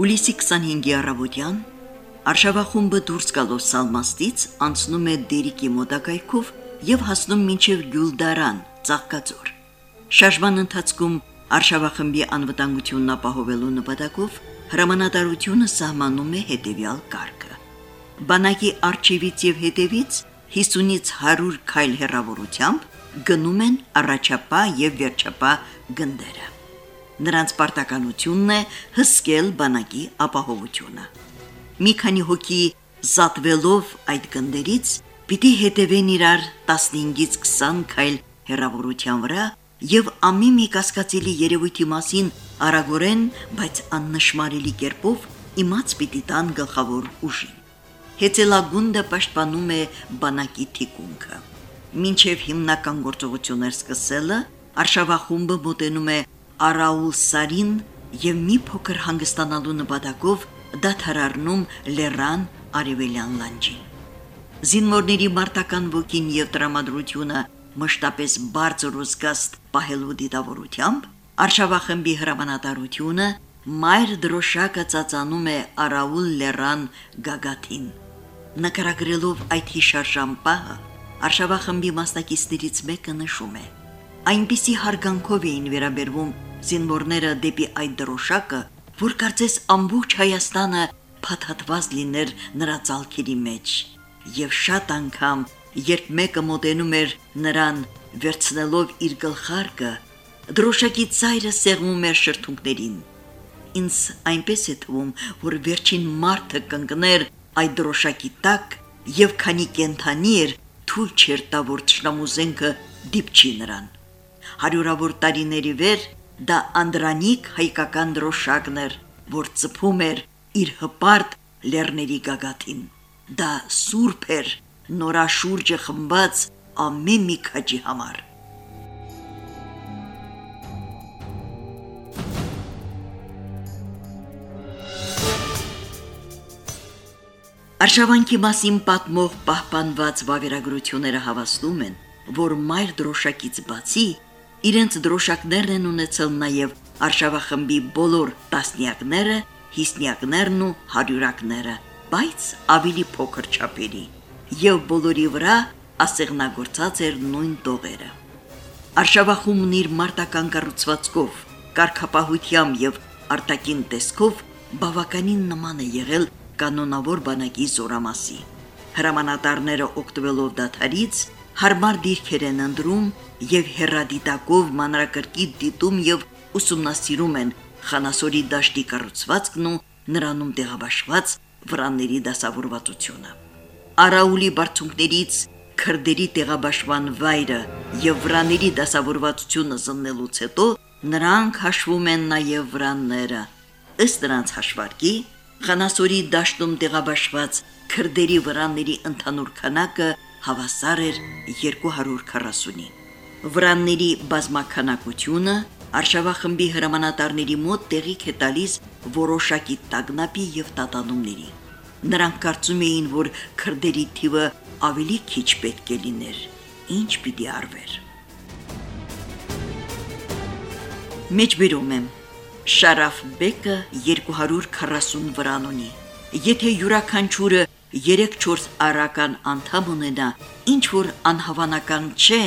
Հուլիսի 25-ի առավոտյան Արշավախումբը դուրս գալով Սալմաստից անցնում է Դերիկի մոտակայքով եւ հասնում մինչև Գյուլդարան, Ծաղկաձոր։ Շարժման ընթացքում Արշավախմբի անվտանգությունն ապահովելու նպատակով հրամանատարությունը սահմանում է հետևյալ կարգը։ Բանակի արչիվից եւ հետևից 50-ից 100 քայլ հեռավորությամբ գնում են առաջապա եւ վերջապա գնդերը։ Նրանց պարտականությունն է հսկել բանակի ապահովությունը։ Մի քանի հոգի զատվելով այդ գնդերից պիտի հետևեն իրար 15-ից 20 քայլ հեռավորության վրա եւ ամի մի կասկածելի երևույթի մասին արագորեն, բայց աննշմարելի կերպով իմաց պիտի տան գլխավոր ուժին։ Հեծելագունդը պաշտպանում է բանակի թիկունքը։ Մինչև հիմնական գործողություններ սկսելը Արշավախումբը մոտենում է Արաուլ Սարին եւ մի փոքր հանգստանալու նպատակով դաթարառնում Լեռան Արևելյան լանջին։ Զինվորների մարտական ոգին եւ տրամադրությունը մշտապես բարձր ու զգաստ պահելու դիտավորությամբ Արշավախմբի հրամանատարությունը մայր դրոշակը ծածանում է Արաուլ Լեռան գագաթին։ Նկարագրելով այդ հիշարժան պահը, Արշավախմբի մասնակիցներից մեկը նշում է. այնպիսի հարգանքով էին վերաբերվում զինվորները դեպի այդ դրոշակը, որ կարծես ամբողջ Հայաստանը փաթաթված լիներ նրա ցալքերի մեջ։ Եվ շատ անգամ, երբ մեկը մոտենում էր նրան, վերցնելով իր գլխարկը, դրոշակի ծայրը սեղմում էր շրթունքներին։ Ինձ այնպես է թվում, որ վերջին մարդը կընկներ այդ դրոշակի տակ եւ քանի կենթանի էր թույլ չեր տա որ ճշնամուզենքը դիպչի նրան։ Հարյուրավոր տարիների վեր Դա Անդրանիկ հայկական դրոշակն էր, որ ծփում էր իր հպարտ լեռների գագաթին։ Դա սուրբ էր, նորաշուրջը խմբած ամեն մի քաջի համար։ Արշավանքի մասին պատմող պահպանված վավերագրությունները հավաստում են, որ մայր դրոշակից բացի Իրենց դրոշակներն են ունեցել նաև Արշավախմբի բոլոր տասնյակները, հիսնյակներն ու հարյուրակները, բայց ավելի փոքր չափերի, եւ բոլորի վրա ասեղնագործած էր նույն տողերը։ Արշավախումն իր մարտական կառուցվածքով, կարգապահությամբ եւ արտակին տեսքով բավականին նման է եղել կանոնավոր բանակի զորամասի։ Հրամանատարները օգտվելով դաթարից հարմար դիրքեր են ընտրում եւ հերադիտակով մանրակրկիտ դիտում եւ ուսումնասիրում են խանասորի դաշտի կառուցվածքն ու նրանում տեղաբաշխված վրանների դասավորվածությունը։ Արաուլի բարձունքներից քրդերի տեղաբաշխման վայրը եւ վրաների դասավորվածությունը զննելուց հետո նրանք հաշվում են նաև վրանները։ Ըստ նրանց հաշվարկի, Խանասորի դաշտում տեղաբաշխված քրդերի վրանների ընդհանուր քանակը հավասար էր 240-ին վրանների բազմականակությունը Արշավախմբի հրամանատարների մոտ տեղիք է տալիս որոշակի տագնապի եւ տատանումների։ Նրանք կարծում էին, որ քրդերի թիվը ավելի քիչ պետք է լիներ։ Ինչ պիտի արվեր։ Մեջբերում եմ. Շարաֆ բեկը 240 վրան ունի։ Եթե յուրաքանչյուրը 3-4 արական անդամ ունենա, ինչ որ անհավանական չէ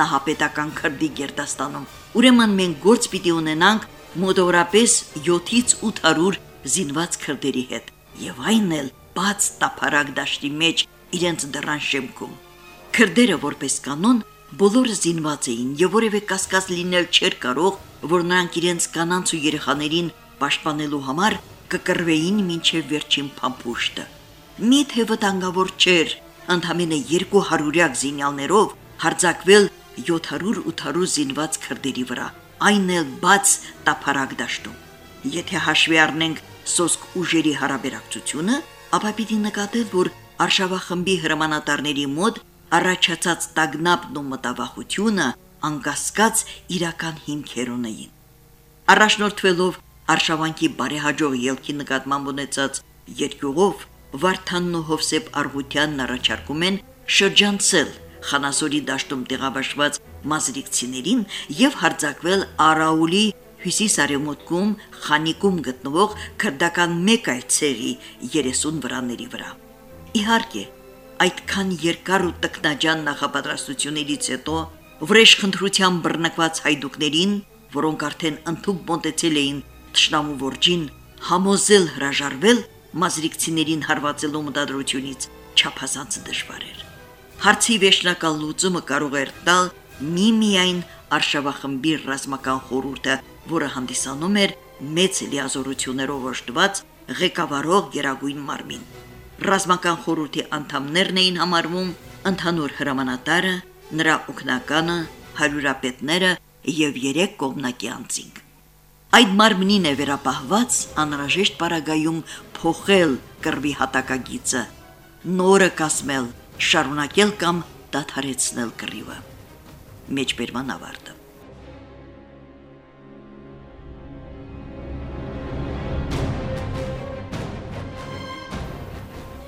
նահապետական քրդի Գերդաստանում։ Ուրեմն մենք գործ պիտի ունենանք մոտավորապես 7-ից 800 զինված քրդերի հետ, եւ այն էլ բաց տափարակ դաշտի մեջ իրենց դռան շեմքում։ Քրդերը որպես կանոն բոլորը զինված էին եւ որևէ կասկած լինել չէր կարող, որ նրանք իրենց կանանց ու երեխաներին պաշտպանելու համար կկռվեին մինչև վերջին փամփուշտը։ Միթե վտանգավոր չէր ընդամենը 200-յակ զինյալներով հարձակվել 700-800 զինված քրդերի վրա, այն էլ բաց տափարակ դաշտում։ Եթե հաշվի առնենք սոսկ ուժերի հարաբերակցությունը, ապա պիտի նկատել, որ Արշավախմբի հրամանատարների մոտ առաջացած տագնապն ու մտավախությունը անկասկած իրական հիմքեր ունեին։ Առաջնորդվելով Արշավանքի բարեհաջող ելքի նկատմամբ ունեցած երկյուղով Վարդանն ու Հովսեփ Արղուտյանն առաջարկում են շրջանցել Խանասորի դաշտում տեղաբաշխված մազրիկցիներին եւ հարձակվել Արաուլի հյուսիս-արևմուտքում Խանիկում գտնվող քրդական մեկ այլ ցեղի 30 վրաների վրա։ Իհարկե, այդքան երկար ու տկնաջան նախապատրաստություններից հետո վրեժխնդրության բռնկված հայդուկներին, որոնք արդեն ընդཐུպ մոտեցել էին Տշնամու որջին, համոզել հրաժարվել մազրիկցիներին հարվածելու մտադրությունից չափազանց դժվար էր։ Հարցի վերջնական լուծումը կարող էր տալ միմիայն արշավախմբի ռազմական խորհուրդը, որը հանդիսանում էր մեծ լիազորություններով օժտված ղեկավարող Գերագույն մարմին։ Ռազմական խորհրդի անդամներն էին համարվում ընդհանուր հրամանատարը, նրա օգնականը, հարյուրապետները եւ երեք կողմնակի անձինք։ Այդ մարմնին է վերապահված անհրաժեշտ պարագայում փոխել կրվի հատակագիծը, նորը կասմել, շարունակել կամ դադարեցնել կռիվը մեջբերման ավարտը։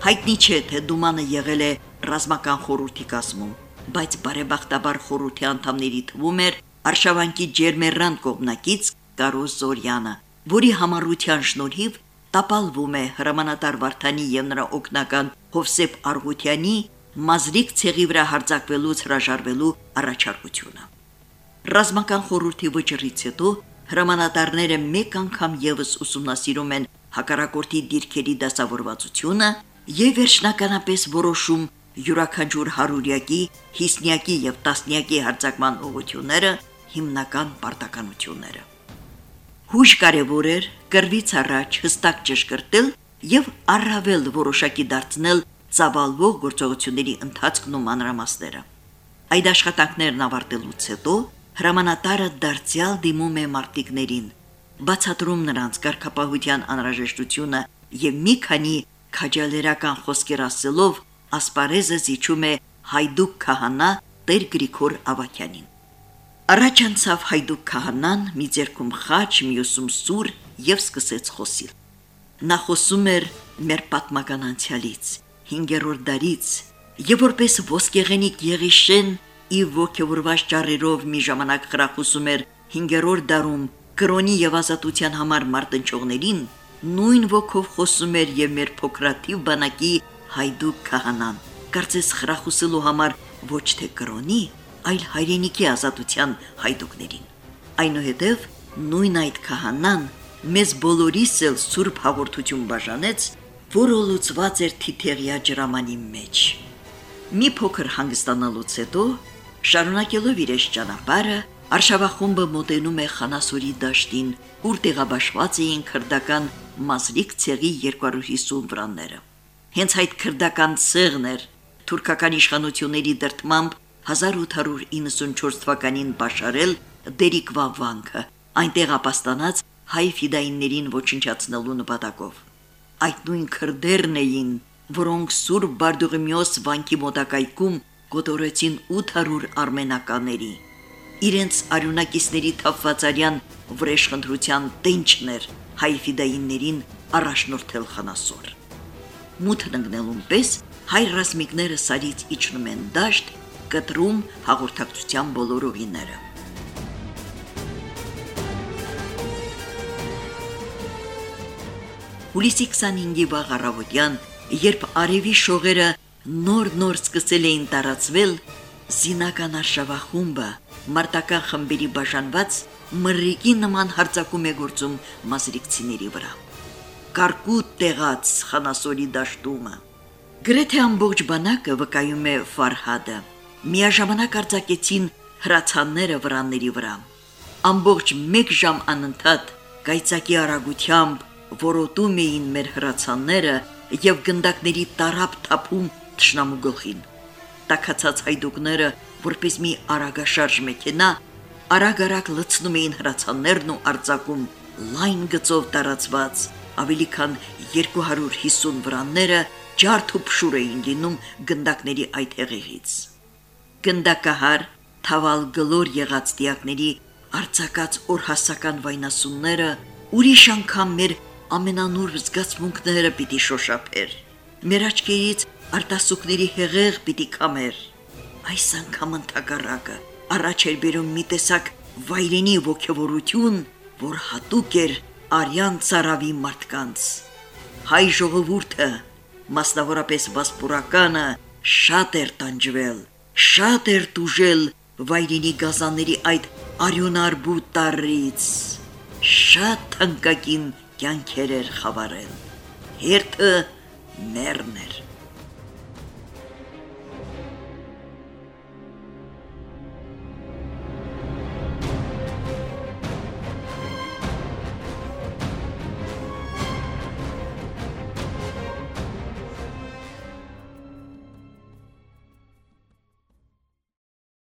Հայտնի չէ, թե Դումանը եղել է ռազմական խորհրդի կազմում, բայց բարեբախտաբար խորհրդի անդամների թվում էր Արշավանքի ջերմերան կողմնակից Կարոս Զորյանը, որի համառության շնորհիվ տապալվում է հրամանատար Վարդանի եւ նրա օկնական Հովսեփ Արգուտյանի մազրիկ ցեղի վրա հարձակվելուց հրաժարվելու առաջարկությունը։ Ռազմական խորհրդի վճռից հետո հրամանատարները մեկ անգամ եւս ուսումնասիրում են հակառակորդի դիրքերի դասավորվածությունը եւ վերջնականապես որոշում յուրաքանչյուր հարուրյակի, հիսնյակի եւ տասնյակի հարձակման ուղությունները, հիմնական պարտականությունները։ Հույժ կարևոր էր կրվից առաջ հստակ ճշգրտել եւ առավել որոշակի դարձնել ծավալվող գործողությունների ընթացքն ու մանրամասները։ Այդ աշխատանքներն ավարտելուց հետո հրամանատարը դարձյալ դիմում է մարտիկներին, բացատրում նրանց կարգապահության անհրաժեշտությունը եւ մի քանի քաջալերական խոսքեր ասելով ասպարեզը զիջում է հայդուկ քահանա Տեր Գրիգոր Ավակյանին։ Առաջ անցավ հայդուկ քահանան, մի ձերքում խաչ, մյուսում սուր եւ սկսեց խոսիլ։ Նա խոսում էր մեր պատմական անցյալից, 5-րդ դարից եւ որպես ոսկեղենիկ Եղիշեն ի ոգևորված ճառերով մի ժամանակ խրախուսում էր 5-րդ դարում կրոնի եւ ազատության համար մարտնչողներին նույն ոգով խոսում էր եւ մեր փոքրաթիվ բանակի հայդուկ քահանան կարծես խրախուսելու համար ոչ թե կրոնի այլ հայրենիքի ազատության հայդուկներին այնուհետև նույն այդ քահանան մեզ բոլորիս էլ սուրբ հաղորդություն բաժանեց որը լուծված էր թիթեղյա ջրամանի մեջ։ Մի փոքր հանգստանալուց հետո, շարունակելով իր ճանապարհը, Արշավախումբը մոտենում է Խանասուրի դաշտին, ուր տեղաբաշխված էին քրդական մազրիկ ցեղի 250 վրանները։ Հենց այդ քրդական ցեղն էր թուրքական իշխանությունների դրդմամբ 1894 թվականին բաշարել Դերիկվա վանքը, այնտեղ ապաստանած հայ ֆիդայիններին ոչնչացնելու նպատակով այդ նույն քրդերն էին, որոնք Սուրբ Բարդուղիմեոս վանքի մոտակայքում գոտորեցին 800 արմենականների։ Իրենց արյունակիցների թափվածարյան վրեժխնդրության տենչներ հայ ֆիդայիններին առաջնորդել խնասոր։ Մութն ընկնելուն պես հայ ռազմիկները սարից իջնում են դաշտ, կտրում հաղորդակցության բոլոր ուղիները։ Հուլիսի 25-ի վաղ առավոտյան, երբ արևի շողերը նոր-նոր սկսել էին տարածվել, զինական արշավախումբը մարտական խմբերի բաժանված մրրիկի նման հարձակում է գործում մազրիկցիների վրա։ Կարկուտ տեղած խանասորի դաշտումը։ Գրեթե ամբողջ բանակը վկայում է Ֆարհադը։ Միաժամանակ արձակեցին հրացանները վրանների վրա։ Ամբողջ 1 ժամ անընդհատ կայծակի արագությամբ որոտում էին մեր հրացանները եւ գնդակների տարապ թափում ճշնամու գլխին։ Տակացած հայդուկները, որպես մի արագաշարժ մեքենա, արագ-արագ լցնում էին հրացաններն ու արձակում լայն գծով տարածված ավելի քան 250 վրանները ջարդ ու փշուր էին լինում գնդակների այդ հեղեղից։ Գնդակահար թավալ գլոր եղած դիակների արձակած օրհասական վայնասունները ուրիշ անգամ մեր ամենանուր զգացմունքները պիտի շոշափեր։ Մեր աչքերից արտասուքների հեղեղ պիտի կամեր։ Այս անգամ ընդհակառակը առաջ էր բերում մի տեսակ վայրենի ողջավորություն, որ հատուկ էր արյան цаրավի մարդկանց։ Հայ ժողովուրդը, մասնավորապես վասպուրականը, շատ էր տանջվել, շատ էր դուժել վայրենի գազանների այդ արյունարբու տարից, շատ թանկագին կյանքեր էր խավարել։ Հերթը մեռն էր։